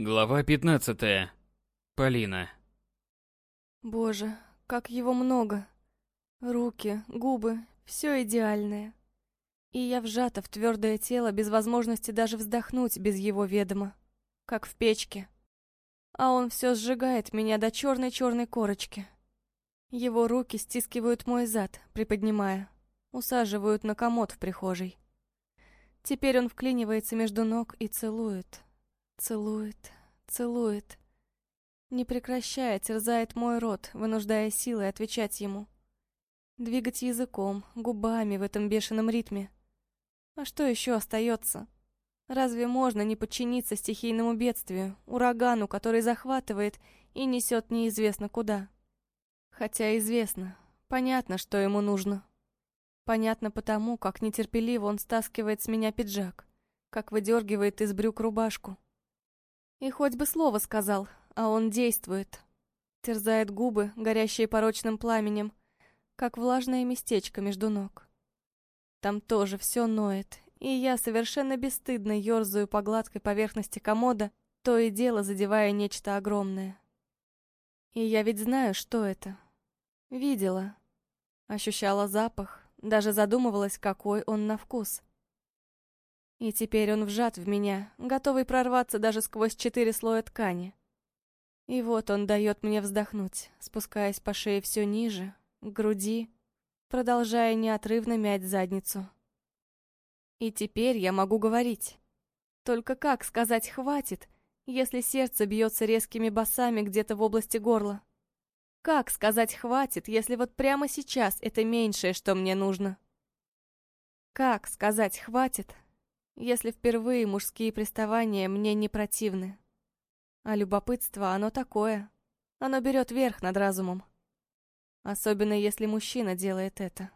Глава 15. Полина. Боже, как его много. Руки, губы, все идеальное. И я вжата в твердое тело без возможности даже вздохнуть без его ведома, как в печке. А он все сжигает меня до черной-черной корочки. Его руки стискивают мой зад, приподнимая, усаживают на комод в прихожей. Теперь он вклинивается между ног и целует, Целует, целует. Не прекращая, терзает мой рот, вынуждая силой отвечать ему. Двигать языком, губами в этом бешеном ритме. А что еще остается? Разве можно не подчиниться стихийному бедствию, урагану, который захватывает и несет неизвестно куда? Хотя известно, понятно, что ему нужно. Понятно потому, как нетерпеливо он стаскивает с меня пиджак, как выдергивает из брюк рубашку. И хоть бы слово сказал, а он действует. Терзает губы, горящие порочным пламенем, как влажное местечко между ног. Там тоже все ноет, и я совершенно бесстыдно ерзаю по гладкой поверхности комода, то и дело задевая нечто огромное. И я ведь знаю, что это. Видела. Ощущала запах, даже задумывалась, какой он на вкус. И теперь он вжат в меня, готовый прорваться даже сквозь четыре слоя ткани. И вот он дает мне вздохнуть, спускаясь по шее все ниже, к груди, продолжая неотрывно мять задницу. И теперь я могу говорить. Только как сказать «хватит», если сердце бьется резкими басами где-то в области горла? Как сказать «хватит», если вот прямо сейчас это меньшее, что мне нужно? Как сказать «хватит», если впервые мужские приставания мне не противны. А любопытство, оно такое. Оно берет верх над разумом. Особенно если мужчина делает это.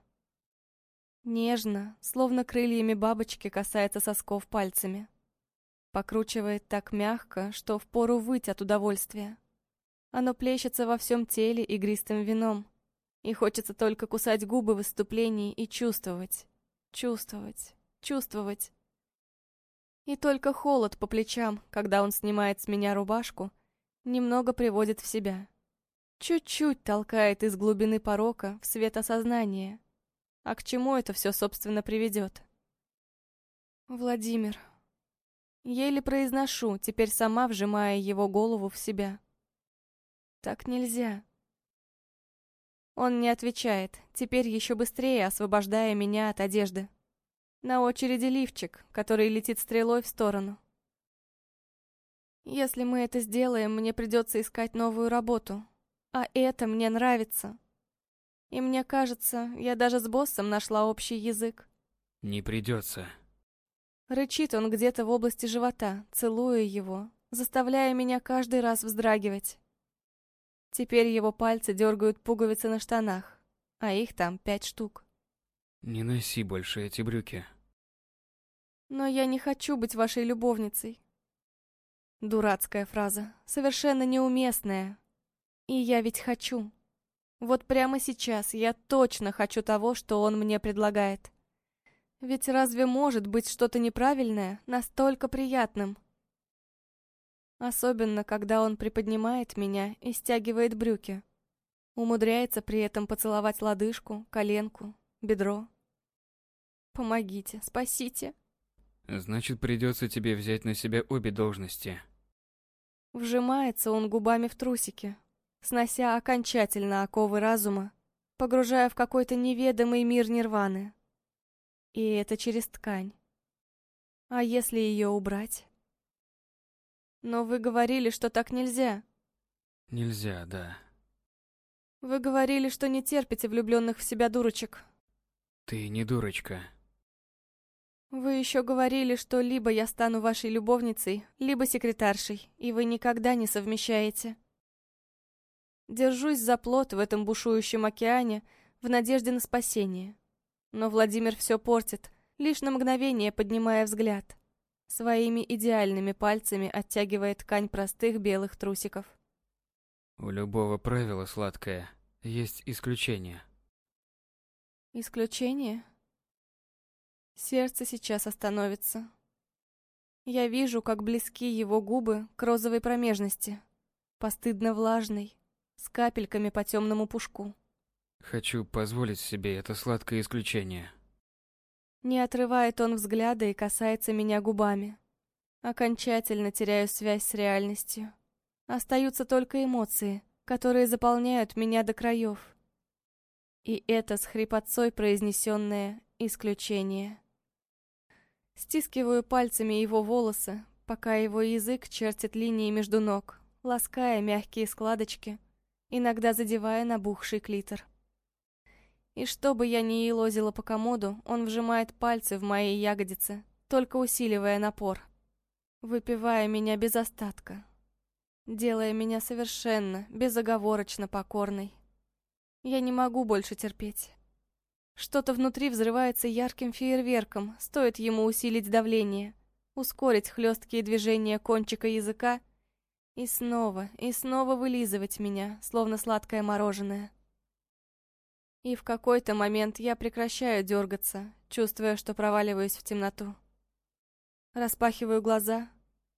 Нежно, словно крыльями бабочки касается сосков пальцами. Покручивает так мягко, что впору выть от удовольствия. Оно плещется во всем теле игристым вином. И хочется только кусать губы в выступлении и чувствовать, чувствовать, чувствовать. И только холод по плечам, когда он снимает с меня рубашку, немного приводит в себя. Чуть-чуть толкает из глубины порока в свет осознания. А к чему это все, собственно, приведет? Владимир. Еле произношу, теперь сама вжимая его голову в себя. Так нельзя. Он не отвечает, теперь еще быстрее освобождая меня от одежды. На очереди лифчик, который летит стрелой в сторону. Если мы это сделаем, мне придется искать новую работу. А это мне нравится. И мне кажется, я даже с боссом нашла общий язык. Не придется. Рычит он где-то в области живота, целуя его, заставляя меня каждый раз вздрагивать. Теперь его пальцы дергают пуговицы на штанах, а их там пять штук. Не носи больше эти брюки. Но я не хочу быть вашей любовницей. Дурацкая фраза, совершенно неуместная. И я ведь хочу. Вот прямо сейчас я точно хочу того, что он мне предлагает. Ведь разве может быть что-то неправильное настолько приятным? Особенно, когда он приподнимает меня и стягивает брюки. Умудряется при этом поцеловать лодыжку, коленку, бедро. Помогите, спасите. Значит, придется тебе взять на себя обе должности. Вжимается он губами в трусики, снося окончательно оковы разума, погружая в какой-то неведомый мир нирваны. И это через ткань. А если ее убрать? Но вы говорили, что так нельзя. Нельзя, да. Вы говорили, что не терпите влюбленных в себя дурочек. Ты не дурочка. Вы еще говорили, что либо я стану вашей любовницей, либо секретаршей, и вы никогда не совмещаете. Держусь за плот в этом бушующем океане в надежде на спасение. Но Владимир все портит, лишь на мгновение поднимая взгляд. Своими идеальными пальцами оттягивает ткань простых белых трусиков. У любого правила, сладкое, есть исключение. Исключение? Сердце сейчас остановится. Я вижу, как близки его губы к розовой промежности, постыдно влажной, с капельками по темному пушку. Хочу позволить себе это сладкое исключение. Не отрывает он взгляда и касается меня губами. Окончательно теряю связь с реальностью. Остаются только эмоции, которые заполняют меня до краев. И это с хрипотцой произнесенное исключение. Стискиваю пальцами его волосы, пока его язык чертит линии между ног, лаская мягкие складочки, иногда задевая набухший клитор. И что бы я ни елозила по комоду, он вжимает пальцы в мои ягодицы, только усиливая напор, выпивая меня без остатка, делая меня совершенно, безоговорочно покорной. Я не могу больше терпеть. Что-то внутри взрывается ярким фейерверком, стоит ему усилить давление, ускорить хлесткие движения кончика языка и снова, и снова вылизывать меня, словно сладкое мороженое. И в какой-то момент я прекращаю дергаться, чувствуя, что проваливаюсь в темноту. Распахиваю глаза,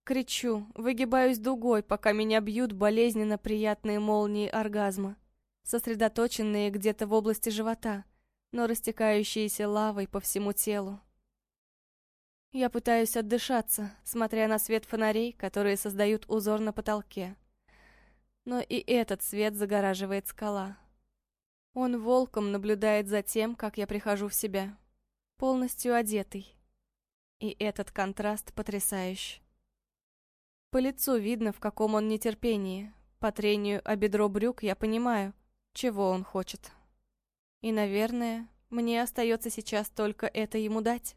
кричу, выгибаюсь дугой, пока меня бьют болезненно приятные молнии оргазма, сосредоточенные где-то в области живота — но растекающиеся лавой по всему телу. Я пытаюсь отдышаться, смотря на свет фонарей, которые создают узор на потолке. Но и этот свет загораживает скала. Он волком наблюдает за тем, как я прихожу в себя, полностью одетый. И этот контраст потрясающий. По лицу видно, в каком он нетерпении. По трению о бедро брюк я понимаю, чего он хочет. И, наверное, мне остается сейчас только это ему дать.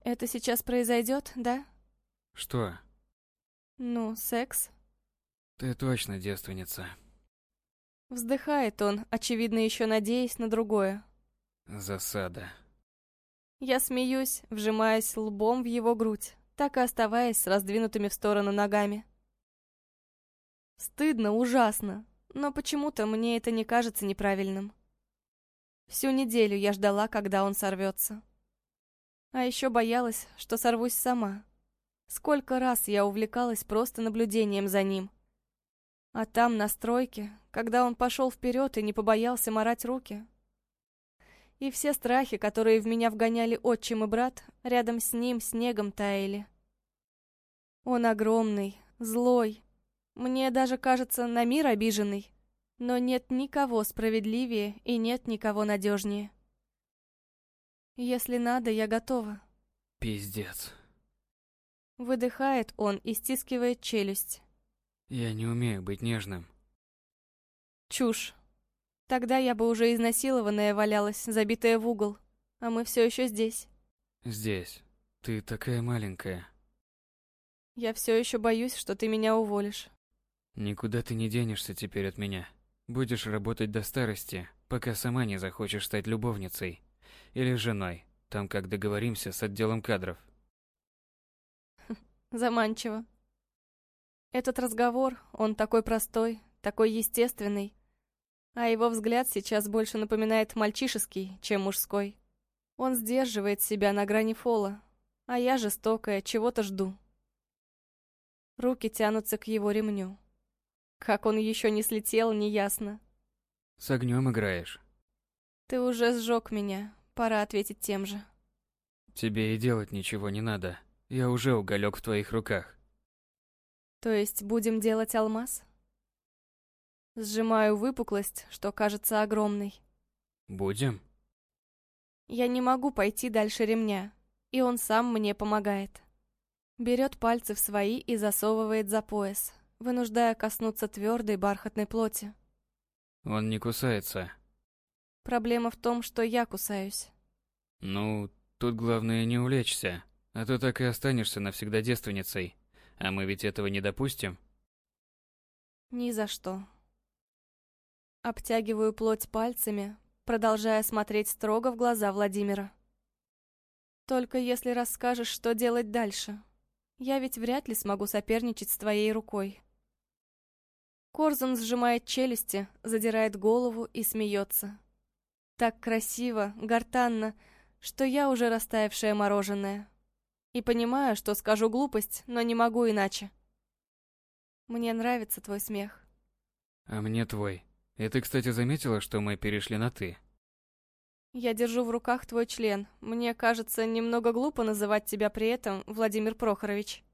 Это сейчас произойдет, да? Что? Ну, секс. Ты точно девственница. Вздыхает он, очевидно, еще надеясь на другое. Засада. Я смеюсь, вжимаясь лбом в его грудь, так и оставаясь с раздвинутыми в сторону ногами. Стыдно, ужасно, но почему-то мне это не кажется неправильным. Всю неделю я ждала, когда он сорвется. А еще боялась, что сорвусь сама. Сколько раз я увлекалась просто наблюдением за ним. А там, на стройке, когда он пошел вперед и не побоялся морать руки. И все страхи, которые в меня вгоняли отчим и брат, рядом с ним снегом таяли. Он огромный, злой. Мне даже кажется, на мир обиженный. Но нет никого справедливее и нет никого надежнее. Если надо, я готова. Пиздец. Выдыхает он и стискивает челюсть. Я не умею быть нежным. Чушь. Тогда я бы уже изнасилованная валялась, забитая в угол. А мы все еще здесь. Здесь. Ты такая маленькая. Я все еще боюсь, что ты меня уволишь. Никуда ты не денешься теперь от меня. Будешь работать до старости, пока сама не захочешь стать любовницей или женой, там как договоримся с отделом кадров. Заманчиво. Этот разговор, он такой простой, такой естественный, а его взгляд сейчас больше напоминает мальчишеский, чем мужской. Он сдерживает себя на грани фола, а я жестокая, чего-то жду. Руки тянутся к его ремню. Как он еще не слетел, неясно. С огнем играешь. Ты уже сжег меня. Пора ответить тем же. Тебе и делать ничего не надо. Я уже уголек в твоих руках. То есть будем делать алмаз? Сжимаю выпуклость, что кажется огромной. Будем? Я не могу пойти дальше ремня, и он сам мне помогает. Берет пальцы в свои и засовывает за пояс вынуждая коснуться твердой бархатной плоти. Он не кусается. Проблема в том, что я кусаюсь. Ну, тут главное не увлечься, а то так и останешься навсегда девственницей. А мы ведь этого не допустим. Ни за что. Обтягиваю плоть пальцами, продолжая смотреть строго в глаза Владимира. Только если расскажешь, что делать дальше. Я ведь вряд ли смогу соперничать с твоей рукой. Корзун сжимает челюсти, задирает голову и смеется. Так красиво, гортанно, что я уже растаявшее мороженое. И понимаю, что скажу глупость, но не могу иначе. Мне нравится твой смех. А мне твой. И ты, кстати, заметила, что мы перешли на «ты»? Я держу в руках твой член. Мне кажется, немного глупо называть тебя при этом, Владимир Прохорович.